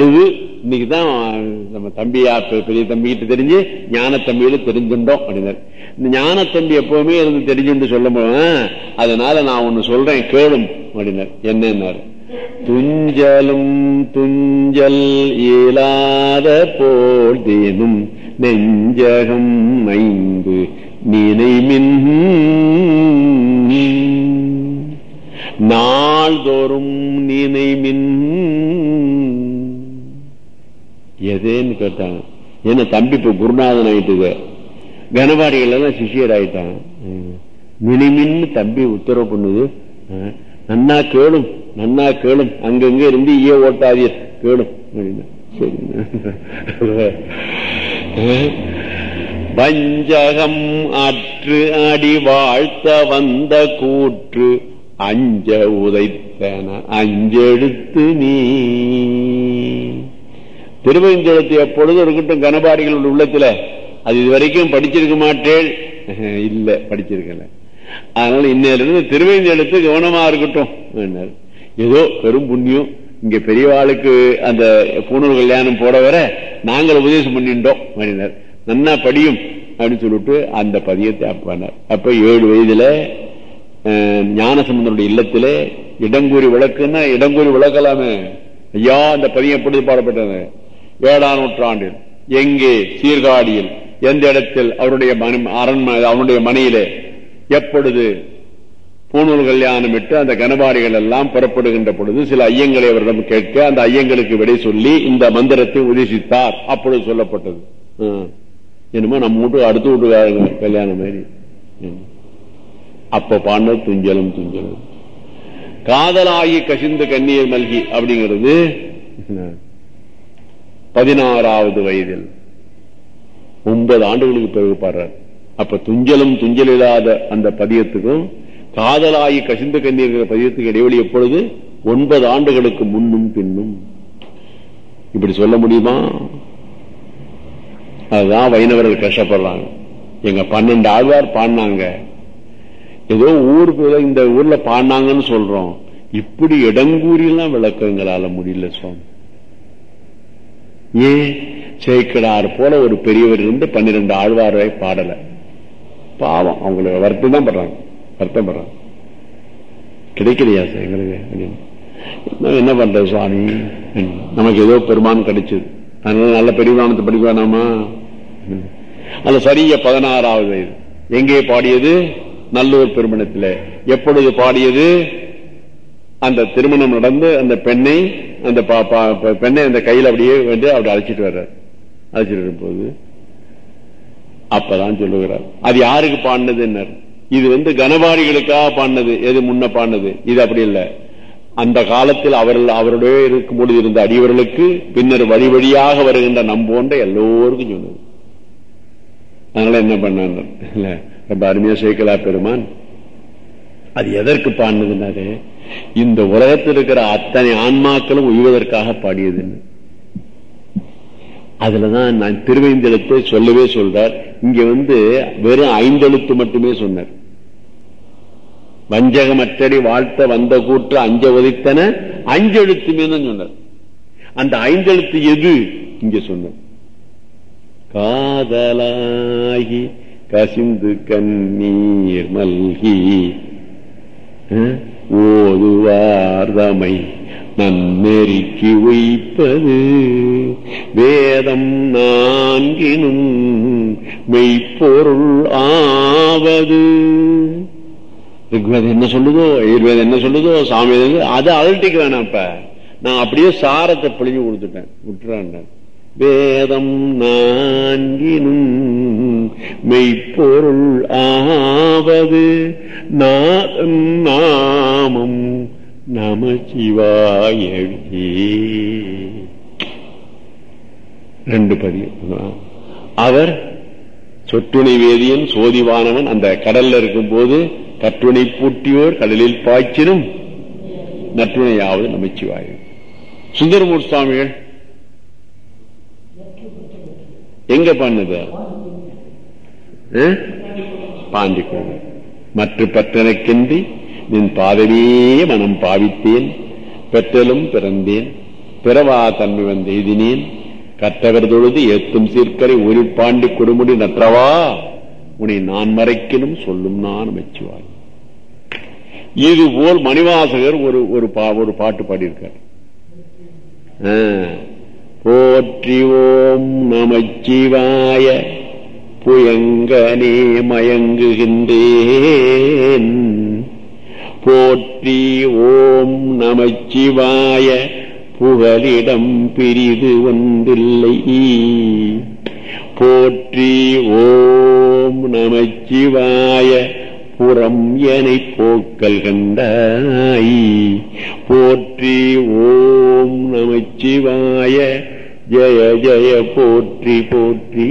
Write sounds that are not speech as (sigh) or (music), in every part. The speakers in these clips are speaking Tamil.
இது இன்னைக்குதான் நம்ம தம்பியா பெரிய தம்பிகிட்ட தெரிஞ்சு ஞான தம்பியில தெரிஞ்சுட்டோம் அப்படின்னாரு. இந்த ஞான தம்பி எப்பவுமே இருந்து தெரிஞ்சுட்டு சொல்ல போவேன் அதனால நான் ஒண்ணு சொல்றேன் கேளும் அப்படின்னாரு. என்னன்னாரு? துஞ்சலும் துஞ்சல் இயலாத போல் தேனும் நெஞ்சகம் ஐந்து நினைமின். நாள்தோறும் நினைமின். எதேன்னு கேட்டாங்க. என்ன தம்பி இப்ப குருநாதன் ஆயிட்டுது கனபாடிகள் எல்லாம் சிஷியர் ஆயிட்டான் மினிமின்னு தம்பி உத்தரவு பண்ணுது. நன்னா கேளும் நன்னா கேளும். அங்கங்க இருந்து ஈய ஓட்டாதீர் கேளும். சரி வஞ்சகம் ஆற்று அடி வாழ்த்த வந்த கூற்று அஞ்ச உதைத்தன அஞ்செடுத்து நீ. திருவஞ்சலத்தை எப்பொழுதும் இருக்கட்டும் கனபாடிகள் உள்ளத்துல. அது இதுவரைக்கும் படிச்சிருக்க மாட்டேன் (laughs) இல்ல படிச்சிருக்கல. அதனால இன்னிலிருந்து திருவேஞ்செழுத்து கவனமா இருக்கட்டும் ஏதோ பெரும் புண்ணியம். இங்க பெரியவாளுக்கு அந்த பூணூர் கல்யாணம் போட வர நாங்கள் உபதேசம் பண்ணிட்டோம் அப்படின்னார் நன்னா படியும் அப்படின்னு சொல்லிட்டு அந்த பதியத்தை அப்பானார் அப்ப ஏழு வயதுல ஞானசம்பந்தனுடைய இல்லத்திலே இடங்கூறி விளக்குன்னா இடங்கூறி விளக்கலாமே. ஐயா அந்த பதியம் எப்படி பாடப்பட்டது? ஏழாம் நூற்றாண்டில் எங்கே சீர்காழியில் எந்த இடத்தில் அவருடைய மன- அரண்மனை அவனுடைய மனையிலே எப்பொழுது பூணூல் கல்யாணம் விட்டு அந்த கனபாடிகள் எல்லாம் புறப்படுகின்ற பொழுது சில ஐயங்களை அவரிடம் கேட்க அந்த ஐயங்களுக்கு விடை சொல்லி இந்த மந்திரத்தை உதேசித்தார் அப்பொழுது சொல்லப்பட்டது. என்னமோ நம்ம வீட்டு அடுத்த வீட்டுக்காரங்க கல்யாணம் மாதிரி. அப்ப பாண்டது துஞ்சலும் துஞ்சலும். காதலாகி கசிந்து கண்ணீர் மல்கி அப்படிங்கிறது. பதினாறாவது வயதில். ஒன்பது ஆண்டுகளுக்கு பிறகு பாடுறார். அப்ப துஞ்சலும் துஞ்சல் இல்லாத அந்த பதியத்துக்கும் காதலாகி கசிந்து கண்ணீர் பதியத்துக்கு இடைவெளி எப்பொழுது? ஒன்பது ஆண்டுகளுக்கு முன்னும் பின்னும். இப்படி சொல்ல முடியுமா? அதுதான் வைணவர்கள் கஷ்டப்படுறாங்க. எங்க பன்னெண்டு ஆழ்வார் பாடினாங்க. ஏதோ ஊர் இந்த ஊர்ல பாடினாங்கன்னு சொல்றோம். இப்படி இடங்கூறியெல்லாம் விளக்கங்களால முடியல சுவாமி. ஏன் சேக்கடார் போல ஒரு பெரியவர் இருந்து பன்னிரண்டு ஆழ்வாரை பாடல. பாவம் அவங்களுக்கு வருத்தம் தான் படுறாங்க. வருத்தம் படுறாங்க. கிடைக்கலையா சார் எங்களுக்கு? என்ன- என்ன பண்றது சுவாமி? நமக்கு ஏதோ பெருமானம் கிடைச்சது. அதனால நல்ல பெருமானத்தை படிக்க வேணாமா அது சரிய பதினாறாவது வயது. எங்கே பாடியது? நல்லூர் பெருமணத்தில் எப்பொழுது பாடியது? அந்த திருமணம் நடந்து அந்த பெண்ணை அந்த பெண்ணை அந்த கையில் அப்படியே வந்து அப்படி அழைச்சிட்டு வர்றார். அழைச்சிட்டு வரும்போது அப்பதான் சொல்லுகிறார் அது யாருக்கு பாடினதுன்னர்? இது வந்து கனபாடிகளுக்காக பாடினது. எது முன்ன பாடினது? இது அப்படி இல்லை. அந்த காலத்தில் அவர்கள் அவருடைய இருக்கும்போது இருந்த அடியவர்களுக்கு பின்னர் வழி வழியாக வருகின்ற நம்போன்ற எல்லோருக்கும் சொன்னது. அதனால என்ன பண்ணாங்க? இல்ல ரொம்ப அருமையா சேர்க்கலா பெருமான். அது எதற்கு பாடினதுன்னாரு இந்த உலகத்தில் இருக்கிற அத்தனை ஆன்மாக்களும் உய்வதற்காக பாடியதுன்னு அதுலதான் நான் திருவைந்தெழுத்தை சொல்லவே சொல்றார். இங்க வந்து வெறும் ஐந்தெழுத்து மட்டுமே சொன்னார். வஞ்சகமற்றடி வாழ்த்த வந்த கூற்று அஞ்ச உதைத்தன அஞ்செழுத்துமே தான் சொன்னார். அந்த ஐந்தெழுத்து எது? இங்க சொன்னார். காதலாகி கசிந்து கண்ணீர் மல்கி ஓதுவார்தமை நன்னெறிக்கு வைப்பது வேதம் நான்கினும் மெய்ப்பொருள் ஆவது. ரிக்வேதம் என்ன சொல்லுதோ ஆயுர்வேதம் என்ன சொல்லுதோ சாமி அதை அழட்டிக்க வேணாம் இப்ப. நான் அப்படியே சாரத்தை பிழிஞ்சு கொடுத்துட்டேன். விட்டுறான் வேதம் நான்கினும் மெய்ப்பொருள் ஆவது. நாமம் நாமம் நமச்சிவாயவே ரெண்டு பதியம் அவர் சொட்டுணை வேதியன் சோதிவானவன் அந்த கடல்ல இருக்கும் போது கட்டுணை பூட்டியோர் கடலில் பாய்ச்சினும் நற்றுணையாவது நமச்சிவாயு சுந்தரமூர் சுவாமிகள் எங்க பண்ணது பாண்டி மற்ற பற்றனக்கின்றி நின் பாதவே மனம் பாவித்தேன் பெற்றலும் பிறந்தேன் பிறவா தன்மை வந்த எதினேன் கற்றவர் தொழுது ஏத்தும் சீர்கரை ஒரு பாண்டி கொடுமுடி நற்றவா? உன்னை நான் மறைக்கணும் சொல்லும் நான் மெச்சுவாய் இது போல் மணிவாசகர் ஒரு ஒரு பா- ஒரு பாட்டு பாடியிருக்கார். போற்றி ஓம் நமச்சிவாய புயங்கனே மயங்குகின்றேன். போற்றி ஓம் நமச்சிவாய புகலிடம் பிரிது ஒன்றில்லை. போற்றி ஓம் நமச்சிவாய புறம் எனை போக்கல் கண்டாய். போற்றி ஓம் நமச்சிவாய ஜய ஜய போற்றி போற்றி.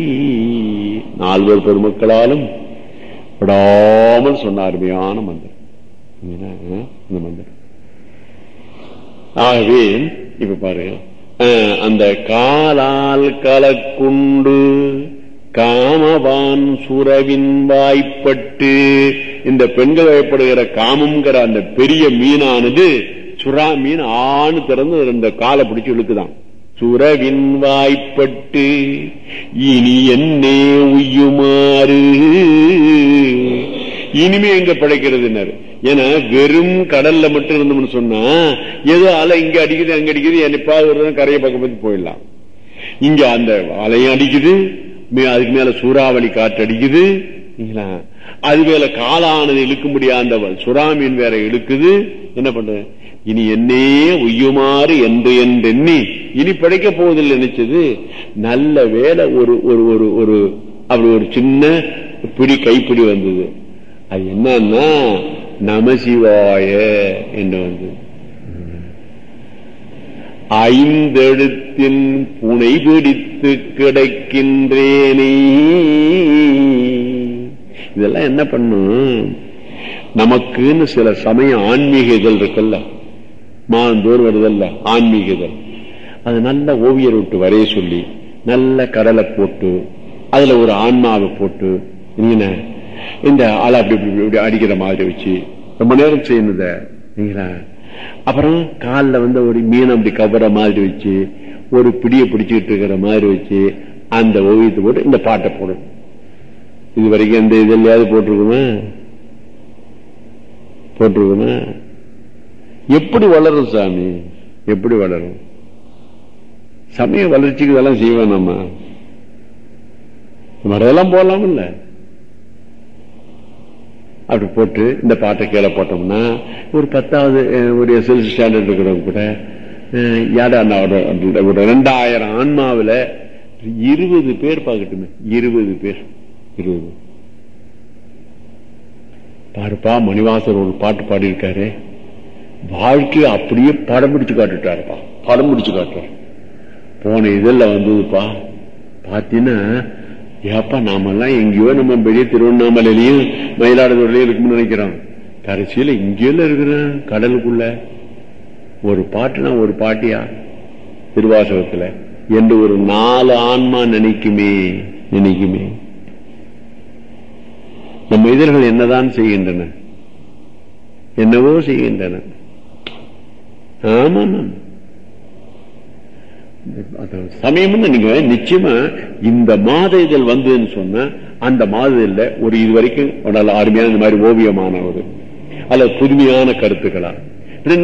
நால்வர் பெருமக்களாலும் விடாமல் சொன்ன அருமையான மந்திரம் இந்த மந்திரம். ஆகவே இப்ப பாருங்க. அந்த காலால் கலக்குண்டு காமவான் சுரவின் வாய்ப்பட்டு இந்த பெண்கள் வயப்படுகிற காமம்ங்கிற அந்த பெரிய மீனானது சுறா மீன் ஆணு திறந்து இந்த காலை பிடிச்சு இழுக்குதான். சுரவின் வாய்ப்பட்டு இனி என்னே உய்யுமாறு. இனிமே எங்க பிழைக்கிறதுனாரு ஏன்னா வெறும் கடல்ல மட்டும் இருந்தோம்னு சொன்னா ஏதோ அலை இங்க அடிக்குது அங்க அடிக்குது என்னைப்பாவது ஒரு கரையை பக்கம் பத்தி போயிடலாம். இங்க அந்த அலையும் அடிக்குது மே- அதுக்கு மேல சூறாவளி காற்று அடிக்குது அது மேல காலானது இழுக்க முடியாத அந்த வ- சுறாமீன் வேற இழுக்குது என்ன பண்ற இனி என்னே உய்யுமாறு என்று என்றெண்ணி இனி பிழைக்க போவதில்லை நினைச்சது. நல்ல வேலை ஒரு ஒரு ஒரு ஒரு அப்படி ஒரு சின்ன பிடி கைப்பிடி வந்தது. அது என்னன்னா நமசிவாய என்று வந்தது. ஐந்தெழுத்தின் புனை பிடித்து கிடக்கின்றேனே. இதெல்லாம் என்ன பண்ணும்? நமக்குன்னு சில சமயம் ஆன்மீகங்கள் இருக்குல்ல? மாந்தோர் வருதல்ல ஆன்மீகங்கள். அது நல்ல ஓவியர் விட்டு வரைய சொல்லி நல்ல கடலை போட்டு அதுல ஒரு ஆன்மாவை போட்டு என்ன? இந்த ஆளை அப்படி இப்படி இப்படி அடிக்கிற மாதிரி வச்சு ரொம்ப நேரம் செய்யணுத சரிங்களா அப்புறம் காலில் வந்து ஒரு மீன் அப்படி கவர மாதிரி வச்சு ஒரு பிடியை பிடிச்சிட்டு இருக்கிற மாதிரி வச்சு அந்த ஓவியத்தை போட்டு இந்த பாட்டை போடும் இது வரைக்கும் எந்த இதெல்லாவது போட்டிருக்குமா? போட்டிருக்குமா எப்படி வளரும் சாமி? எப்படி வளரும்? சமய வளர்ச்சிக்கு இதெல்லாம் செய்வோம் நம்ம. மறையெல்லாம் போடலாம் இல்ல? அப்படி போட்டு இந்த பாட்டை கீழே போட்டோம்னா ஒரு பத்தாவது ஒரு எஸ்எல்சி ஸ்டாண்டர்ட் இருக்கிறவங்க கூட யாரோட ஒரு- ரெண்டாயிரம் ஆன்மாவுல இருபது பேர் பார்க்கட்டுமே. இருபது பேர். இருபது. பாருப்பா மணிவாசர் ஒரு பாட்டு பாடியிருக்காரு. வாழ்க்கையை அப்படியே படம் பிடிச்சு காட்டுட்டாருப்பா. படம் பிடிச்சு காட்டுறாரு போன இதில் வந்ததுப்பா பார்த்தீங்கன்னா ஏப்பா நாமெல்லாம் எங்கேயோ நம்ம பெரிய திருவண்ணாமலையிலையும் மயிலாடுதுறையிலையும் இருக்கும்னு நினைக்கிறோம். கடைசியில் இங்கேயும் இருக்கிறேன் கடலுக்குள்ள. ஒரு பாட்டுனா ஒரு பாட்டியா? திருவாசகத்தில். என்று ஒரு நாலு ஆன்மா நினைக்குமே நினைக்குமே. நம்ம இதழ்கள் என்னதான் செய்கின்றன? என்னவோ செய்கின்றன. ஆமா சமயம் நீங்க நிச்சயமா இந்த மாத இதழ் வந்ததுன்னு சொன்னா அந்த மாத இதழ்ல ஒரு இது வரைக்கும் நல்ல அருமையான இந்த மாதிரி ஓவியமான ஒரு அல்லது புதுமையான கருத்துக்களா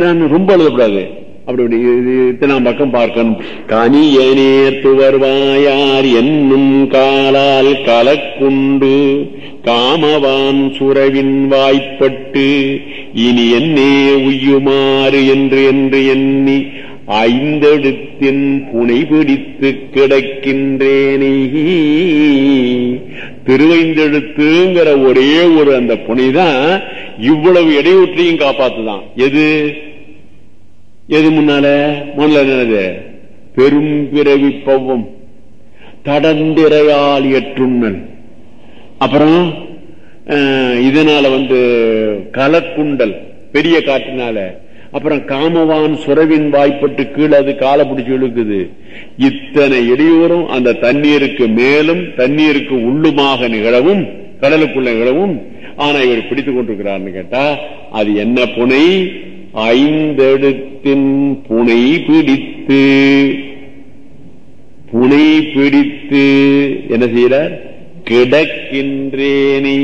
நான் ரொம்ப எழுதக்கூடாது அப்படி நாம் இத்தனாம் பக்கம் பார்க்கணும். கனியனேத்து துவர்வாயார் என்னும் காலால் கலக்குண்டு காமவான் சுரவின் வாய்ப்பட்டு இனி என்னே உய்யுமாறு என்று என்று எண்ணி ஐந்தெடுத்தின் புனை பிடித்து கிடக்கின்றேனே. திருவைந்தெழுத்துங்கிற ஒரே ஒரு அந்த புனைதான் இவ்வளவு இடையூற்றையும் காப்பாத்துதான். எது? எது முன்னால? முதல்ல என்னது? பெரும் பிறவி பவ்வம் தடந்திரையால் எற்றுண்ணல் அப்புறம் இதனால வந்து கலக்குண்டல் பெரிய காற்றினால. அப்புறம் காமவான் சுரவின் வாய்ப்பட்டு கீழே அது காலை பிடிச்சி இழுக்குது. இத்தனை இடையூறும் அந்த தண்ணீருக்கு மேலும் தண்ணீருக்கு உள்ளுமாக நிகழவும் கடலுக்குள்ள நிகழவும் ஆனா இவர் பிடித்துக் கொண்டிருக்கிறார்னு கேட்டா அது என்ன புனை? ஐந்தெடுத்தின் புனை பிடித்து புனை பிடித்து என்ன செய்யறார் கிடக்கின்றேனே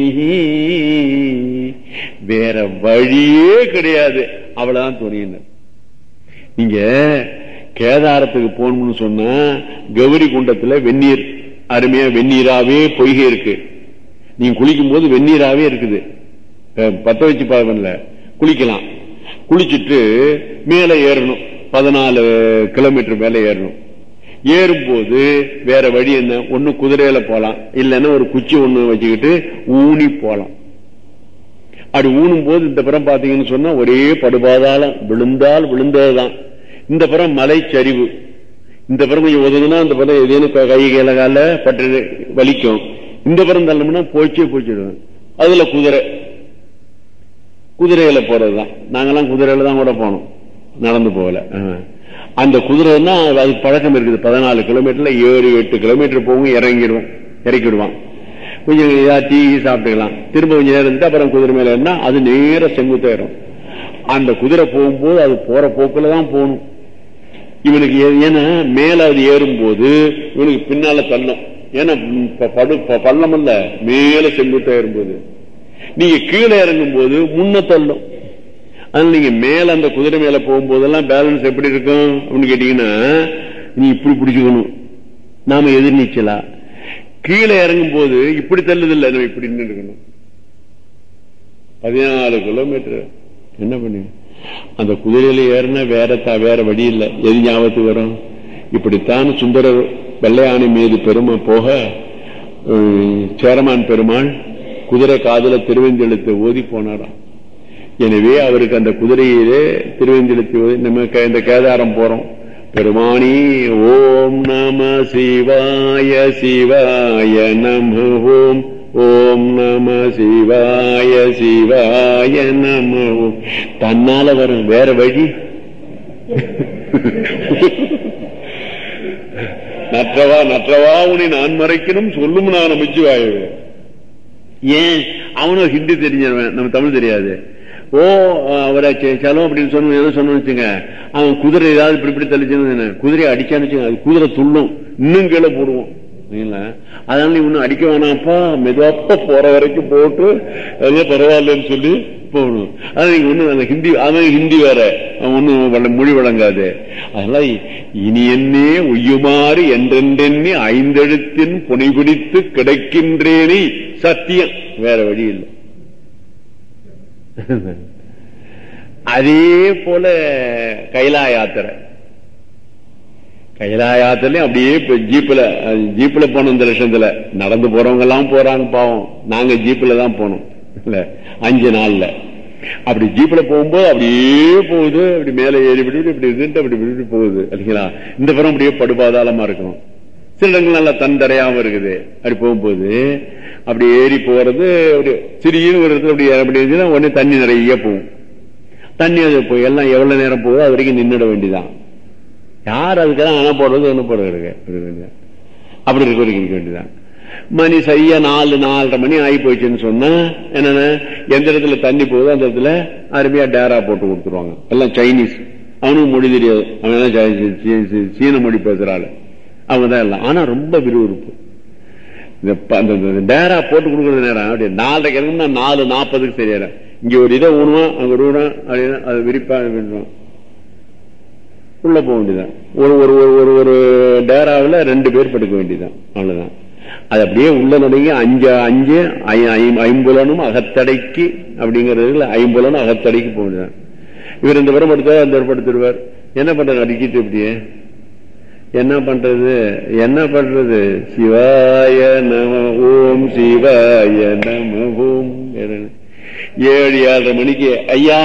வேற வழியே கிடையாது. அவ்வளவுதான் துணியினர். நீங்க கேதாரத்துக்கு போகணும்னு சொன்னா கௌரி குண்டத்துல வெந்நீர் அருமையா வெந்நீராவே பொய்கை இருக்கு. நீங்க குளிக்கும் போது வெந்நீராவே இருக்குது. பத்த வச்சு பாருங்கல்ல குளிக்கலாம். குளிச்சுட்டு மேலே ஏறணும். பதினாலு கிலோமீட்டர் மேலே ஏறணும். ஏறும்போது வேற வழி என்ன? ஒண்ணு குதிரையில போலாம். இல்லைன்னா ஒரு குச்சி ஒண்ணு வச்சுக்கிட்டு ஊனி போலாம். அப்படி ஊனும் போது இந்த புறம் பாத்தீங்கன்னு சொன்னா ஒரே படுபாதாளம். விழுந்தால் விழுந்ததுதான். இந்த புறம் மலை சரிவு இந்த புறம் கொஞ்சம் ஒதுங்கினா இந்த புறம் எதேனும் கை கையில கால பட்டு வலிக்கும். இந்த புறம் தள்ளமுன்னா போச்சே போச்சிடுவேன் அதுல குதிரை. குதிரையில போறதுதான். நாங்கெல்லாம் குதிரையில தான் கூட போனோம். நடந்து போகல. அந்த குதிரைன்னா அது பழக்கம் இருக்குது. பதினாலு கிலோமீட்டர்ல ஏழு எட்டு கிலோமீட்டர் போகும் இறங்கிடுவோம் இறக்கிடுவான். கொஞ்சம் டீ சாப்பிட்டுக்கலாம். திரும்ப கொஞ்சம் நேரம் இருந்துட்டு அப்புறம் குதிரை மேல இருந்தா அது நேர செங்குத்தாயிரும் அந்த குதிரை போகும்போது அது போற போக்குல தான் போகணும். இவனுக்கு ஏன்னா மேல அது ஏறும் போது இவனுக்கு பின்னால தள்ளும் ஏன்னா படு பள்ளம் அல்ல மேல செங்குத்தாயிரும் ஏறும்போது. நீங்க கீழே இறங்கும் போது முன்ன தள்ளும். அதனால நீங்க மேல அந்த குதிரை மேல போகும்போதெல்லாம் பேலன்ஸ் எப்படி இருக்கும் அப்படின்னு கேட்டீங்கன்னா நீ இப்படி பிடிச்சுக்கணும். நாம எதிர்நீச்சலா கீழே இறங்கும் போது இப்படி தள்ளுது இல்ல நம்ம இப்படி இருக்கணும். பதினாலு கிலோமீட்டர் என்ன பண்ணு? அந்த குதிரையில ஏறினா வேற வேற வழி இல்லை. எது ஞாபகத்துக்கு வரும்? இப்படித்தான் சுந்தரர் வெள்ளையானை மீது பெருமை போக சேரமான் பெருமாள் குதிரை காதல திருவெஞ்செழுத்து ஓதி போனாராம். எனவே அவருக்கு அந்த குதிரையிலே திருவெஞ்செழுத்து ஓதி நம்ம இந்த கேதாரம் போறோம். பெருமானி ஓம் நம சிவாய சிவாய நம ஓம் ஓம் நம சிவாய சிவாய நம ஓம் தன்னால வரும் வேற வழி? நற்றவா நற்றவா உன்னை நான் மறைக்கணும் சொல்லும் நான் அமைச்சுவாய ஏன்? அவனும் ஹிந்தி தெரிஞ்சவன். நம்ம தமிழ் தெரியாது. ஓ அவரை சலம் அப்படின்னு சொன்ன ஏதோ சொன்னு வச்சுங்க அவன் குதிரை ஏதாவது இப்படி இப்படி தள்ளிச்சுன்னு குதிரையை அடிச்சான்னு வச்சுங்க அது குதிரை துள்ளும். இன்னும் கீழே போடுவோம். அதனால நீ ஒன்னும் அடிக்க வேணாம்ப்பா மெதுவாப்பா போற வரைக்கும் போட்டு அதெல்லாம் பரவாயில்லன்னு சொல்லி போகணும். அது நீங்க அந்த ஹிந்தி அவன் ஹிந்தி வேற. ஒன்றும் மொழி வழங்காது. அதனால இனி என்னே உய்யுமாறு என்றென்றெண்ணி ஐந்தெழுத்தின் புனை பிடித்து கிடைக்கின்றேனே. சத்தியம். வேற வழி இல்லை. அதே போல கைலா யாத்திரை கைலா யாத்திரையும் அப்படியே ஜீப்ல ஜீப்ல போனோம் இந்த லட்சத்துல நடந்து போறவங்க எல்லாம் போறாங்க பாவம். நாங்க ஜீப்ல தான் போனோம். அஞ்சு நாள்ல அப்படி ஜீப்ல போகும்போது அப்படியே போகுது அப்படி மேல ஏறி விட்டு இப்படி இருந்துட்டு அப்படி விட்டு போகுது இல்லைங்களா இந்த பிறம் அப்படியே படுபாதாளமா இருக்கணும் சில இடங்கள் நல்லா தந்தரையாம இருக்குது அப்படி போகும்போது அப்படி ஏறி போறது அப்படி சிறியன்னு ஒரு இடத்துல அப்படி அப்படி இருந்துச்சுன்னா உடனே தண்ணி நிறைய போகும் தண்ணி அது போய் எல்லாம் எவ்வளவு நேரம் போகுதோ அது வரைக்கும் நின்றுட வேண்டியதான் யார் அதுக்கெல்லாம் அணை போடுறது என்ன போடுறது அப்படி இருக்க வரைக்கும் இருக்க வேண்டியதான் மணி சரியா நாலு நாலரை மணி ஆகி போச்சுன்னு சொன்னா என்னன்னா எந்த இடத்துல தண்ணி போகுதோ அந்த இடத்துல அருமையா டேரா போட்டு கொடுத்துருவாங்க. எல்லாம் சைனீஸ். அவனுக்கு மொழி தெரியாது. அவன் சீன மொழி பேசுறாள் அவங்க தான் எல்லாம். ஆனா ரொம்ப விறுவிறுப்பு. இந்த டேரா போட்டு கொடுக்கறது நேரம் அப்படி நாலரை கிழமை நாலு நாற்பதுக்கு சரியா இங்க ஒரு இதை ஊனுவான் அங்க ஒரு ஊனம் அப்படின்னா அது விரிப்பா உள்ள போக வேண்டியதான் ஒரு ஒரு ஒரு ஒரு டேராவில் ரெண்டு பேர் படுக்க வேண்டியதான் அவ்வளவுதான். அது அப்படியே உள்ள நடுங்கி அஞ்சு அஞ்சு ஐம்புலனும் அகத்தடைக்கு அப்படிங்கறதுல ஐம்புலனும் அகத்தடைக்கு போக இவர் இந்த வரம் படுத்தார் அந்த படுத்துருவார் என்ன பண்றாரு அடிக்கிட்டு இப்படியே? என்ன பண்றது? என்ன பண்றது? சிவாய நம ஓம் சிவாய நம ஓம் ஏழு ஏழரை மணிக்கு ஐயா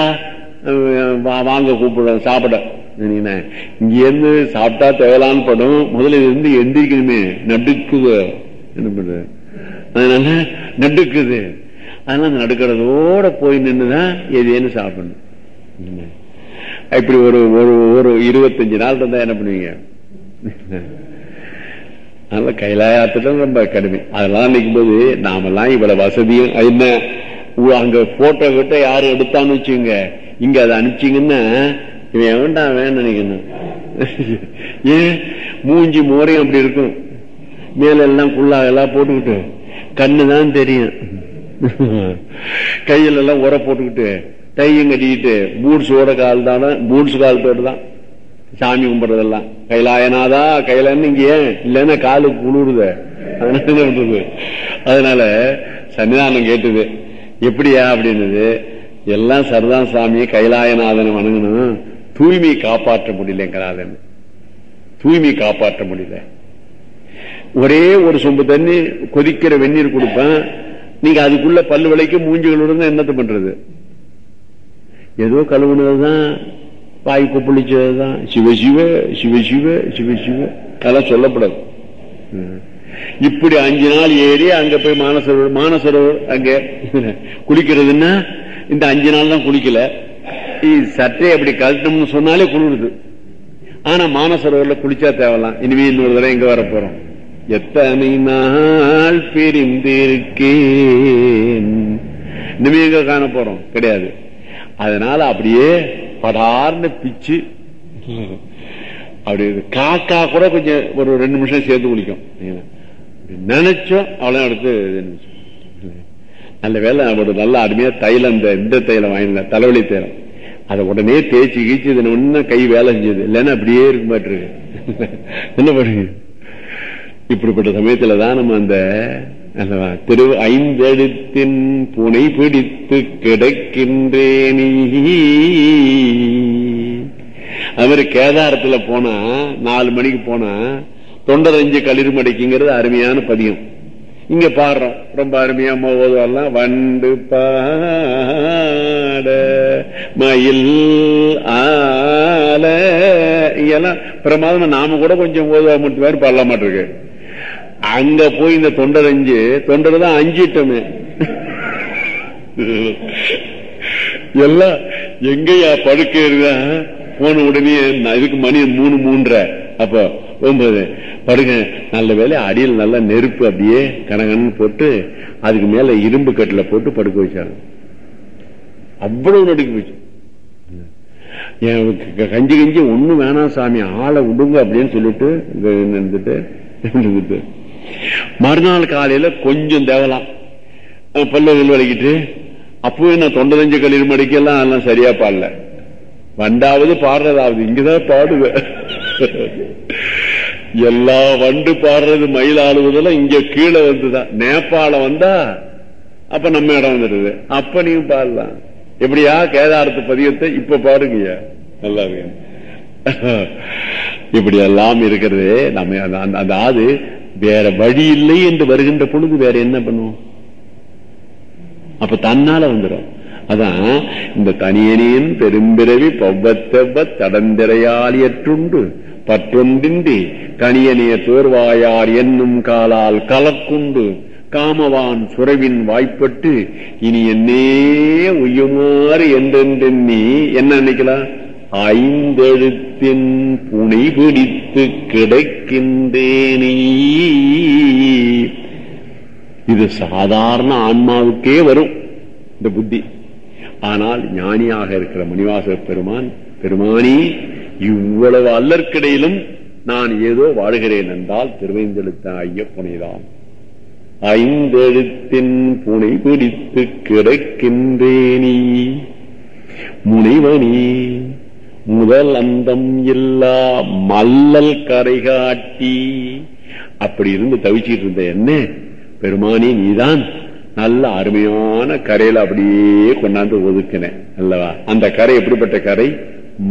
வாங்க கூப்பிடுறோம் சாப்பிட. இங்க இருந்து சாப்பிட்டா தேவலான்னு படம். முதல்ல இருந்து எந்திரிக்கணுமே நடுக்குது என்ன பண்றது? அதனால நடுக்குது அதனால நடுக்கடலோட போய் நின்றுதான் எதேன்னு சாப்பிடணும். இப்படி ஒரு ஒரு ஒரு இருபத்தஞ்சு நாள் இருந்தா என்ன பண்ணுவீங்க? அதனால கைலாயத்திலும் ரொம்ப கடுமை. அதெல்லாம் நிற்கும் போது நாமெல்லாம் இவ்வளவு வசதியும் என்ன? அங்க போட்டோ கிட்ட யாரும் எடுத்தான்னு வச்சுங்க இங்க அதை அனுப்பிச்சிங்கன்னா இவன் வேண்டாம் வேணும் நினைக்கணும்? ஏன்? மூஞ்சி மோரையும் அப்படி இருக்கும். மேல எல்லாம் எல்லாம் போட்டுக்கிட்டு கண்ணு தான் தெரியும். கையில எல்லாம் உர போட்டுக்கிட்டு டையும் கட்டிக்கிட்டு பூட்ஸோட கால் தானே பூட்ஸ் காலத்தோடு தான் சாமி கும்பிடுறதெல்லாம். கைலாயனாதா கைலான்னு இங்க ஏன்? இல்லைன்னா காலு குளிருத. அதனால சன்னிதானம் கேட்டது. எப்படியா அப்படின்னது? எல்லாம் சரதான் சாமியை கைலாயநாதனை வணங்கணும். தூய்மை காப்பாற்ற முடியல தூய்மை காப்பாற்ற முடியல. ஒரே ஒரு சொம்பு தண்ணி கொதிக்கிற வெந்நீர் கொடுப்பேன். நீங்க அதுக்குள்ள பல்லு விலைக்கு மூஞ்சிகளோட என்னத்தை பண்றது? ஏதோ கழுவுனதுதான் வாய் கொப்பளிச்சதுதான். சிவ சிவ சிவ சிவ சிவ சிவ. அதெல்லாம் சொல்லப்படாது. இப்படி அஞ்சு நாள் ஏறி அங்க போய் மானசரோவர் மானசரோவர் அங்க குளிக்கிறதுன்னா இந்த அஞ்சு நாள் தான் குளிக்கல. சட்டை அப்படி கழட்டணும்னு சொன்னாலே குளிருது. ஆனா மானசரோவர்ல குளிச்சா தேவலாம். இனிமே இன்னொரு தடவை எங்க வர போறோம்? எத்தனை நாள் பிரிந்திருக்கேன்? இனிமே எங்க காண போறோம். கிடையாது. அதனால அப்படியே படார்னு பிச்சு அப்படி காக்கா கூட கொஞ்சம் ஒரு ரெண்டு நிமிஷம் சேர்த்து குளிக்கும். நினைச்சோம் அவ்வளோ அடுத்து நல்ல வேலை ஒரு நல்ல அருமையா தைலம் இந்த இந்த தைலம் வாங்கின தலைவலி தைலம். அதை உடனே தேய்ச்சி கீச்சு இது ஒன்னும் கை வேலை செஞ்சது. இல்லைன்னா அப்படியே இருக்க மாட்டிருக்கு என்ன பண்ணுங்க இப்படிப்பட்ட சமயத்துல தான் நம்ம அந்த திரு ஐந்தெழுத்தின் புனை பிடித்து கிடக்கின்றேனி. அது மாதிரி கேதாரத்துல போனா நாலு மணிக்கு போனா தொண்டரஞ்சு களிர் மடைக்குங்கிறது அருமையான பதியம். இங்க பாடுறோம். ரொம்ப அருமையா ஓதுவெல்லாம் வண்டு பாட மயில் ஆல இங்கெல்லாம் பிரமாதமா நாம கூட கொஞ்சம் ஓதுவா மட்டும் பாடலாம் பாடல மாட்டிருக்கு அங்க போய் இந்த தொண்டரஞ்சு தொண்டர் தான் அஞ்சிட்டோமே. எல்லாம் எங்கயா படுக்க போன உடனே இதுக்கு மணி மூணு மூன்ற அப்ப ஒன்பது. படுக்க நல்ல வேலை அடியில் நல்லா நெருப்பு அப்படியே கனகன்னு போட்டு அதுக்கு மேல இரும்பு கட்டில போட்டு படுக்க வச்சாங்க. அவ்வளவு நடுக்கி போச்சு. கஞ்சி கஞ்சி ஒண்ணும் வேணாம் சாமி. ஆளை விடுங்க அப்படின்னு சொல்லிட்டு இருந்துட்டு மறுநாள் காலையில கொஞ்சம் தேவலாம். பல்லுகள் வலிக்கிட்டு அப்பவே நான் தொண்டரஞ்ச களிர் மடிக்கெல்லாம் எல்லாம் சரியா பாடல. வண்டாவது பாடுறதாவது இங்கதான் பாடுவேன். எல்லா வண்டு பாடுறது மயில் ஆளுவதெல்லாம் இங்க கீழே வந்துதான். நேபாள வந்தா அப்ப நம்ம இடம் வந்துடுது. அப்ப நீங்க பாடலாம். எப்படியா? கேதாரத்து பதியத்தை இப்ப பாடுங்கய்யா. நல்லா இருக்கு இப்படி எல்லாம் இருக்கிறது நம்ம அந்த ஆது வேற வழி இல்லை என்று வருகின்ற பொழுது வேற என்ன பண்ணுவோம்? அப்ப தன்னால வந்துடும் அதான் இந்த தனியனின் பெரும்பிறவி பவ்வத்தெவ்வ தடந்திரையாலியற்றுண்டு பற்றொன்றின்றி கனியனிய தோர்வாயார் என்னும் காலால் கலக்குண்டு. காமவான் சுரவின் வாய்ப்பட்டு இனி என்னே உய்யுமாறு என்றென்றெண்ணி என்ன நினைக்கலாம்? ஐந்தெழுத்தின் புனை பிடித்து கிடைக்கின்றேனே. இது சாதாரண ஆன்மாவுக்கே வரும் இந்த புத்தி. ஆனால் ஞானியாக இருக்கிற மணிவாச பெருமான் பெருமானி இவ்வளவு அல்லற்கிடையிலும் நான் ஏதோ வாழ்கிறேன் என்றால் திருவைந்தெழுத்த ஐயப்புனைதான். ஐந்தெழுத்தின் புனை பிடித்து கிடக்கின்றேனி. முனைவனி முதல் அந்தம் இல்லா மல்லல் கரை காட்டி. அப்படி இருந்து தவிச்சிட்டு இருந்த என்ன? பெருமானி நீதான் நல்ல அருமையான கரையில அப்படியே கொண்டாந்து ஒதுக்கினேன் அல்லவா? அந்த கரை எப்படிப்பட்ட கரை?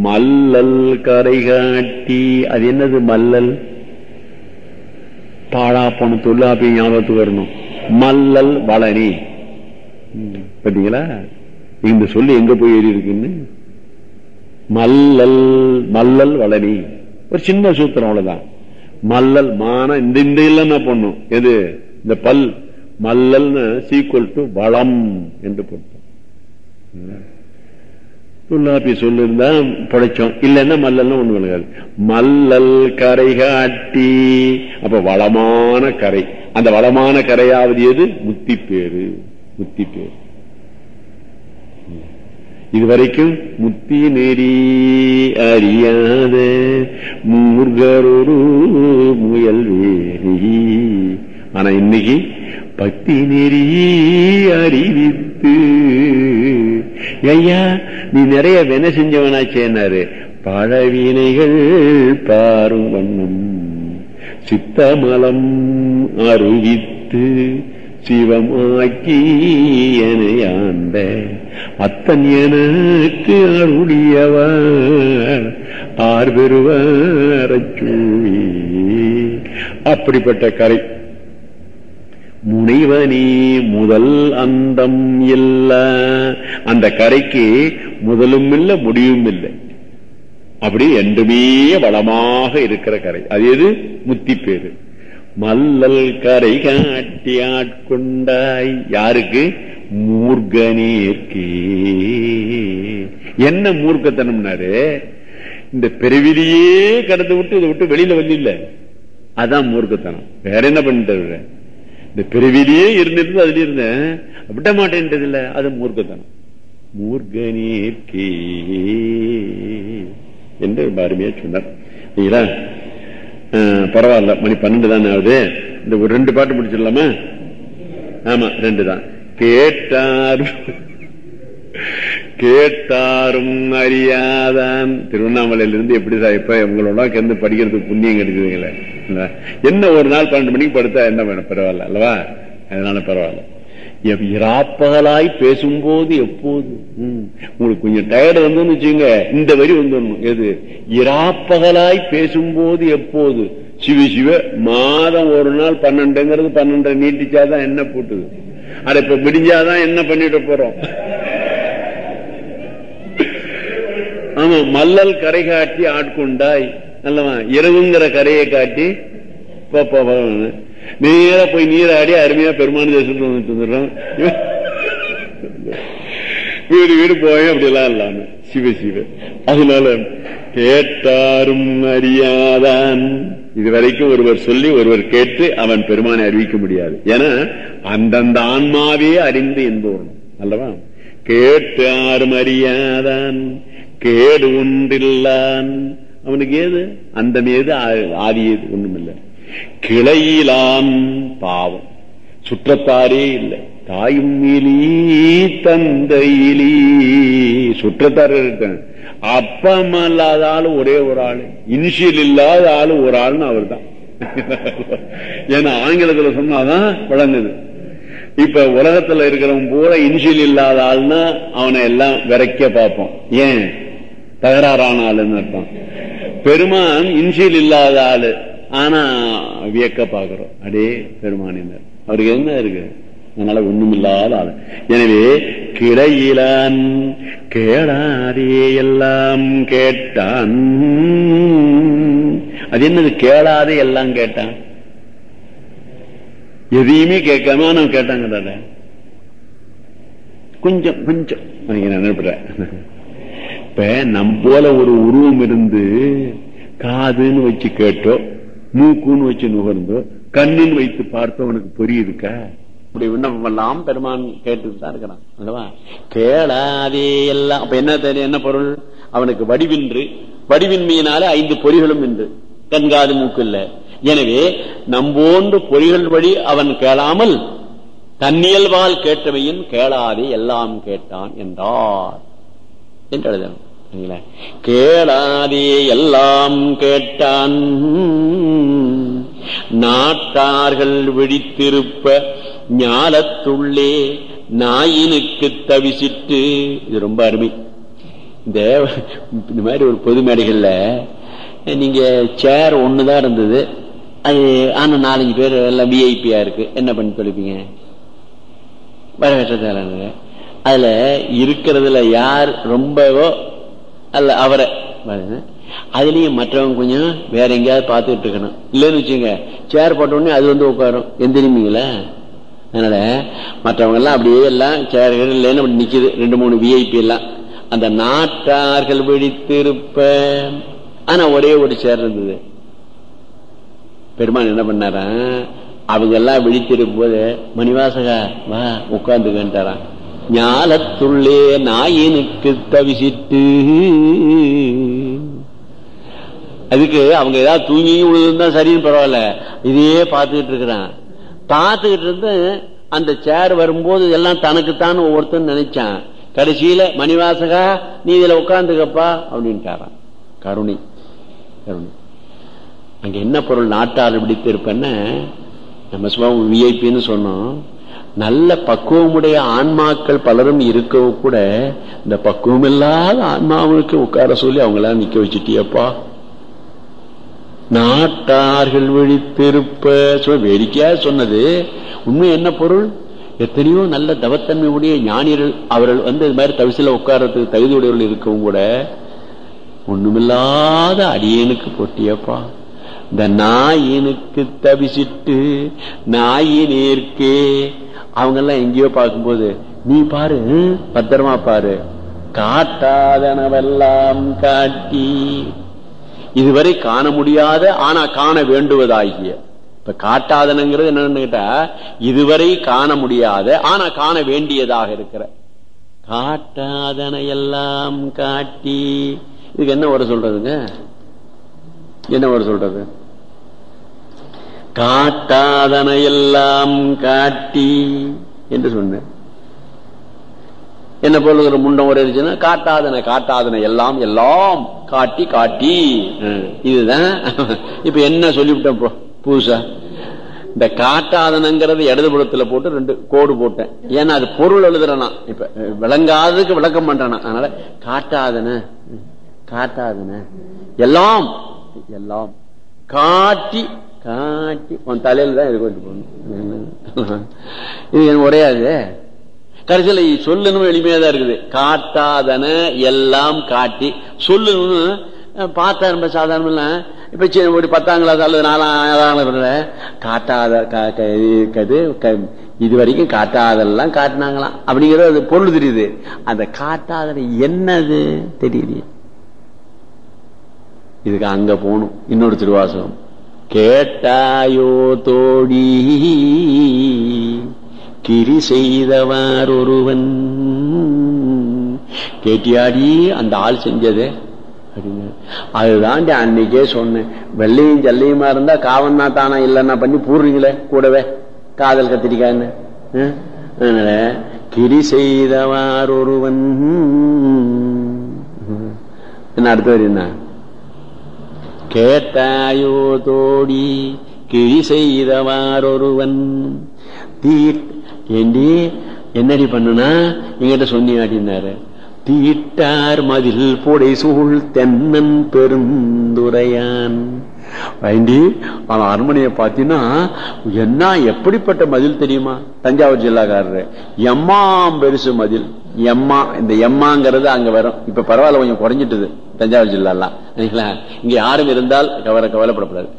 மல்லல் கரை காட்டி. அது என்னது மல்லல்? பாழா போன தொல்லாப்பி ஞாபகத்துக்கு வரணும். மல்லல் வளனி. பாத்தீங்களா? இந்த சொல்லு எங்க போய் ஏறி இருக்குன்னு? மல்லல் மல்லல் வளனி. ஒரு சின்ன சூத்திரம் அவ்வளவுதான். மல்லல் மான இந்த இந்த என்ன பண்ணும் எது? இந்த பல். மல்லல்னு சீக்குவல் டு வளம் என்று போட்டோம். துல்லாப்பி சொல்லிருந்தா படைச்சோம். இல்லைன்னா மல்லல்னா ஒண்ணு விளங்காது. மல்லல் கரை காட்டி. அப்ப வளமான கரை. அந்த வளமான கரையாவது எது? முத்தி பேரு முத்தி பேரு இதுவரைக்கும் முத்தி நெறி அறியாத மூர்கரொரு முயல் வேறி. ஆனா இன்னைக்கு பக்தி நெறி அறிவித்து ஐயா நீ நிறைய வென செஞ்சவனாச்சேனாரு பழவினைகள் பாரும் வண்ணம். சித்தமலம் அறிவித்து சிவமாக்கி எனையாண்ட அத்தன் எனக்கு அருடையவர் ஆர் பெறுவரை அப்படிப்பட்ட கரை. முனைவனே முதல் அந்தம் இல்ல. அந்த கரைக்கு முதலும் இல்லை முடியும் இல்லை. அப்படி என்றுமே வளமாக இருக்கிற கரை. அது எது? முத்தி பேரு மல்லல் கரை காட்டி ஆட்கொண்டாய். யாருக்கு? மூர்கனேற்கே என்ன மூர்க்கத்தனம்னாரு இந்த பிறவிலேயே கடந்து விட்டு இதை விட்டு வெளியில வந்து இல்ல அதான் மூர்க்கத்தனம். வேற என்ன பண்ணிட்டு இந்த பிறவிலேயே இருந்திருந்து அதுல இருந்தேன். விட மாட்டேன்றது இல்ல அது மூர்க்கத்தனம். மூர்கனேற்கே என்று அருமையா சொன்னார். இல்லைங்களா பரவாயில்ல மணி பன்னெண்டு தானே ஆகுது. இந்த ஒரு ரெண்டு பாட்டு முடிச்சிடலாமா? ஆமா ரெண்டு தான் கேட்டார். கேட்டாரும் அறியாதான். திருவண்ணாமலையிலிருந்து எப்படி இப்ப உங்களோட சேர்ந்து படிக்கிறதுக்கு புண்ணியம் கிடைக்குதுங்களே? என்ன ஒரு நாள் பன்னெண்டு மணிக்கு படுத்தா என்ன வேணும்? பரவாயில்ல அல்லவா? அதனால பரவாயில்ல. இராப்பகலாய் பேசும்போது எப்போது? உங்களுக்கு கொஞ்சம் டயர்டு வந்து வச்சுங்க இந்த வரி வந்துடணும். எது? இராப்பகலாய் பேசும்போது எப்போது? சிவ சிவ மாதம் ஒரு நாள் பன்னெண்டுங்கிறது பன்னெண்டரை நீட்டிச்சாதான் என்ன போட்டுது? அட இப்ப விடிஞ்சாதான் என்ன பண்ணிட்டு போறோம்? ஆமா மல்லல் கரை காட்டி ஆட்கொண்டாய். அல்லவா இரவுங்கிற கரையை காட்டி நேர போய் நீராடி அருமையா பெருமான தேசத்துல வந்துட்டு வந்துடுறோம். வீடு வீடு போய் அப்படி எல்லாம் இல்லாம சிவ சிவ. அதனால கேட்டாரும் அறியாதான். இதுவரைக்கும் ஒருவர் சொல்லி ஒருவர் கேட்டு அவன் பெருமானை அறிவிக்க முடியாது. ஏன்னா அந்தந்த ஆன்மாவே அறிந்து என்பவன் அல்லவா? கேட்டு கேட்டாரும் அறியாதான் கேடு ஒன்றில்லான். அவனுக்கு ஏது? அந்த மீது ஆதி ஏது? ஒண்ணுமில்லை. கிளையிலான் பாவம். சுற்றத்தாரே இல்லை. தாயும் இலி தந்தையிலி சுற்றத்தார் இருக்காங்க அப்பம் இல்லாத ஆளு ஒரே ஒரு ஆளு. இனிஷியல் இல்லாத ஆளு ஒரு ஆள்னு அவர் தான் ஏன்னா ஆங்கிலத்துல சொன்னாதான் வழங்குது இப்ப உலகத்துல இருக்கிறவன் பூரா இனிஷியல் இல்லாத ஆள்னா அவனை எல்லாம் விரைக்க பார்ப்போம். ஏன்? தகராறான ஆளுன்னு அர்த்தம். பெருமான் இன்சியல் இல்லாத ஆளு. ஆனா வியக்க பாக்குறோம் அடே பெருமானினர் அவருக்கு என்ன இருக்கு? அதனால ஒண்ணுமில்லாத ஆளு. எனவே கிளையிலான் கேளாதே எல்லாம் கேட்டான். அது என்னது கேளாதே எல்லாம் கேட்டான்? எதையுமே கேட்காம நான் கேட்டாங்க கொஞ்சம் கொஞ்சம். நான் நினைப்பேன். இப்ப நம் போல ஒரு உருவம் இருந்து காதுன்னு வச்சு கேட்டோ மூக்குன்னு வச்சு நுகர்ந்தோ கண்ணுன்னு வைத்து பார்த்தோம் உனக்கு புரியுதுக்கா? இப்படி விண்ணப்பம் எல்லாம் பெருமான் கேட்டுட்டு தான் இருக்கிறான். அல்லவா? கேளாதே எல்லாம். அப்ப என்ன தெரியும் என்ன பொருள்? அவனுக்கு வடிவின்று. வடிவின்மையினால ஐந்து பொறிகளும் என்று கண்காது மூக்கு இல்ல. எனவே நம்போன்று பொறிகள் வழி அவன் கேளாமல் தன்னியல்வால் கேட்டவையின் கேளாதே எல்லாம் கேட்டான் என்றார். என்று எழுதணும் கேளாதே எல்லாம் கேட்டான். நாட்டார்கள் விழித்திருப்ப ஞாலத்துள்ளே நாயினுக்கு தவிசிட்டு. இது ரொம்ப அருமை. இந்த இந்த மாதிரி ஒரு பொது மேடைகள்ல நீங்க சேர் ஒண்ணுதான் இருந்தது. அது ஆனா நாலஞ்சு பேர் எல்லாம் விஐபியா இருக்கு. என்ன பண்ணி தொலைப்பீங்க? வரவேற்ற அதுல இருக்கிறதுல யார் ரொம்பவோ அல்ல அவரை. அதுலயும் மற்றவங்க கொஞ்சம் வேற எங்கேயாவது பார்த்துக்கிட்டு இருக்கணும். இல்லைன்னு வச்சுங்க சேர் போட்ட உடனே அது வந்து உட்காரும். எந்திரிமீங்களா அதனால மற்றவங்க எல்லாம் அப்படியே எல்லாம் சேர்கள் இல்லைன்னு நிக்குது. ரெண்டு மூணு விஐபி எல்லாம். அந்த நாட்டார்கள் விழித்திருப்ப ஆனா ஒரே ஒரு சேர் இருந்தது. பெருமான் என்ன பண்ணாரா? அவங்க எல்லாம் விழித்திருக்கும் போது மணிவாசகா வா உட்கார்ந்துக்கிட்டாராம் ஞாலத்துள்ளே நாயினுக்கு தவிசிட்டு. அதுக்கு அவங்க ஏதாவது தூங்கி விழுந்தா சரின்னு பரவாயில்ல. இதையே பார்த்துக்கிட்டு இருக்கிறான். பார்த்துக்கிட்டு இருந்து அந்த சேர் வரும்போது எல்லாம் தனக்குத்தான் ஒவ்வொருத்தன் நினைச்சான். கடைசியில மணிவாசகா நீ இதுல உட்காந்துக்கப்பா அப்படின்ட்டாரான் கருணை. கருணை. அங்க என்ன பொருள் நாட்டார் பிடித்து இருப்பேன்னு நம்ம சும்மா விஐபின்னு சொன்னோம். நல்ல பக்குவமுடைய ஆன்மாக்கள் பலரும் இருக்கவும் கூட இந்த பக்குவம் இல்லாத ஆன்மாவுக்கு உட்கார சொல்லி அவங்களாம் நிக்க வச்சுட்டியப்பா. நாட்டார்கள் விழித்திருப்ப சொல்ல வேடிக்கையா சொன்னது. உண்மை என்ன பொருள்? எத்தனையோ நல்ல தவத்தன்மை உடைய ஞானியர்கள் அவர்கள் வந்து இது மாதிரி தவிசில உட்கார்றதுக்கு தகுதி உடையவர்கள் இருக்கவும் கூட ஒண்ணுமில்லாத அடியனுக்கு போட்டியப்பா. இந்த நாயினுக்கு தவிசிட்டு நாயினேற்கே அவங்க எல்லாம் எங்கேயோ பார்க்கும்போது நீ பாரு பத்திரமா பாரு. காட்டாதனவெல்லாம் காட்டி இதுவரை காண முடியாத ஆனா காண வேண்டுவதாகிய. இப்ப காட்டாதனங்கிறது என்னன்னு கேட்டா இதுவரை காண முடியாத ஆனா காண வேண்டியதாக இருக்கிற. காட்டாதன எல்லாம் காட்டி. இதுக்கு என்ன ஒரு சொல்றதுங்க? என்ன ஒரு சொல்றது? காட்டாதன எல்லாம் காட்டி என்று சொன்ன என்ன பொருளுங்கிற முண்டம் ஒரு இருந்துச்சுன்னா காட்டாதன காட்டாதன எல்லாம் எல்லாம் காட்டி காட்டி. இதுதான். இப்ப என்ன சொல்லிவிட்டேன் புதுசா? இந்த காட்டாதனங்கிறது இடதுபுறத்துல போட்டு ரெண்டு கோடு போட்டேன். ஏன்னா அது பொருள் எழுதுறேனா. இப்ப விளங்காததுக்கு விளக்கம் பண்றேனா. அதனால காட்டாதன காட்டாதன எல்லாம் எல்லாம் காட்டி காட்டி. உன் தலையில தான் இது கொண்டு போகணும். இது எனக்கு உரையாது கடைசியில் சொல்லணும் எளிமையா தான் இருக்குது. காட்டாதன எல்லாம் காட்டி. சொல்லணும்னு பார்த்தா ரொம்ப சாதாரண இப்ப ஒரு பத்தாம் கிளாஸ் அல்லது நாலாம் காட்டாத இது வரைக்கும் காட்டாதெல்லாம் காட்டினாங்களாம். அப்படிங்கிறது அது பொருள் தெரியுது. அந்த காட்டாதன என்னது? தெரியலையே. இதுக்கு அங்க போகணும். இன்னொரு திருவாசகம். கேட்டாயோ தோடி கிரி செய்தவார் ஒருவன் கேட்டியாடி அந்த ஆள் செஞ்சது? அப்படின்னு அதுதான் அன்னைக்கே சொன்னேன். வெள்ளையும் ஜல்லையுமா இருந்தா காவன்னா தானா இல்லைன்னா பண்ணி பூர்றீங்களே கூடவே? காதல் கத்திரிக்கான்னு அதனால கிரி செய்தவார் ஒருவன் என்ன அடுத்தவர் என்ன? கேட்டாயோ தோடி கிழி செய்தவார் ஒருவன் தீட் ஏண்டி என்னடி பண்ணுனா? எங்கிட்ட சொன்னீங்க தீட்டார் மதில் புடை சூழ் தென்னன் பெருந்துரையான். வேண்டி அவன் அரண்மனையை பார்த்தீங்கன்னா என்ன எப்படிப்பட்ட மதில் தெரியுமா? தஞ்சாவூர் ஜில்லாக்காரரு. எம்மாம் பெருசு மதில். எம்மா இந்த எம்மாங்கிறது அங்க வரும். இப்ப பரவாயில்ல கொஞ்சம் குறைஞ்சிட்டுது தஞ்சாவூர் ஜில்லாலாம். இங்க யாரும் இருந்தால் கவலை கவலைப்படக்கூடாது.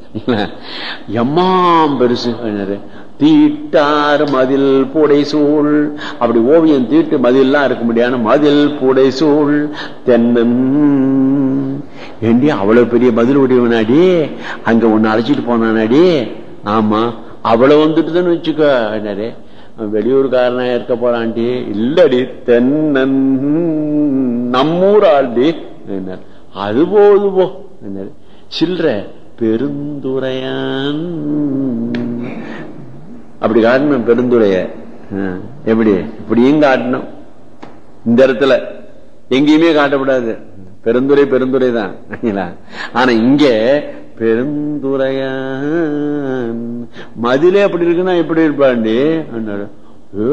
எம்மாம் பெருசு தீட்டார் மதில் பூடை சூழ் அப்படி ஓவியம் தீட்டு மதில்லாம் இருக்க முடியாது மதில் பூடை சூழ் தென்னன். ஏண்டி அவ்வளவு பெரிய மதில் உடையவனாடி? அங்க ஒன்னு அழைச்சிட்டு போனானாடி? ஆமா அவ்வளவு வந்துட்டுதுன்னு வச்சுக்கோ. என்னாரு வெளியூர்காரனா இருக்க போறான்டி. இல்லடி தென்னன். நம்மூர் ஆள்டி அது போது போ. சில்ற பெருந்துரையான். அப்படி காட்டணும் பெருந்துரைய எப்படி? இப்படியும் காட்டணும் இந்த இடத்துல எங்கேயுமே காட்டக்கூடாது பெருந்துரை பெருந்துரை தான். ஆனா இங்க பெருந்துரையான் மதிலே அப்படி இருக்குன்னா எப்படி இருப்பாண்டி?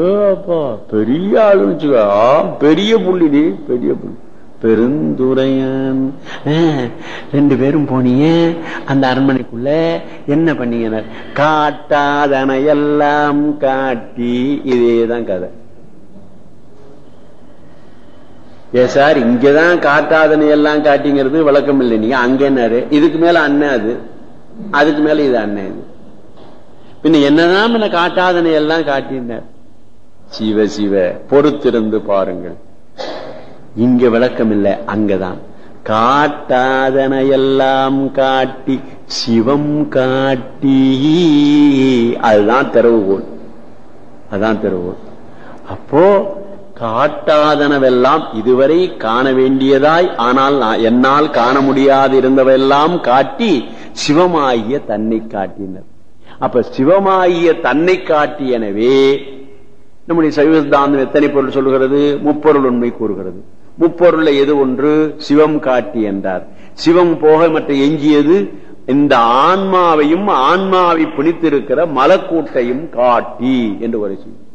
ஏப்பா பெரிய ஆளுன்னு வச்சுக்கோ. பெரிய புள்ளிடி பெரிய புள்ளி. பெருந்துரையான். ரெண்டு பேரும் போனீங்க. அந்த அரண்மனைக்குள்ள என்ன பண்ணீங்க காட்டாதனை எல்லாம் காட்டி இதேதான் கதை. ஏ சார் இங்கதான் காட்டாதனை எல்லாம் காட்டிங்கிறது விளக்கம் இல்லை. நீங்க அங்க என்னாரு? இதுக்கு மேல அண்ணன் அது. அதுக்கு மேல இது அண்ணன் இது. பின்ன என்னதான் காட்டாதனை எல்லாம் காட்டினார்? சிவ சிவ பொறுத்திருந்து பாருங்கள். இங்க விளக்கம் இல்லை அங்கதான். காட்டாதனையெல்லாம் காட்டி சிவம் காட்டி அதுதான் திறவுகோல் அதுதான் திறவுகோல் அப்போ காட்டாதனவெல்லாம் இதுவரை காண வேண்டியதாய் ஆனால் நான் என்னால் காண முடியாது இருந்தவெல்லாம் காட்டி சிவமாகிய தன்னை காட்டினர். அப்ப சிவமாகிய தன்னை காட்டி எனவே நம்முடைய சைவ சித்தாந்தம் எத்தனை பொருள் சொல்லுகிறது முப்பொருள் உண்மை கூறுகிறது. முப்பொருள் எது ஒன்று? சிவம் காட்டி என்றார். சிவம் போக மற்ற எஞ்சியது இந்த ஆன்மாவையும் ஆன்மாவை பிடித்திருக்கிற மலக்கூட்டையும் காட்டி என்று ஒரு செய்யும்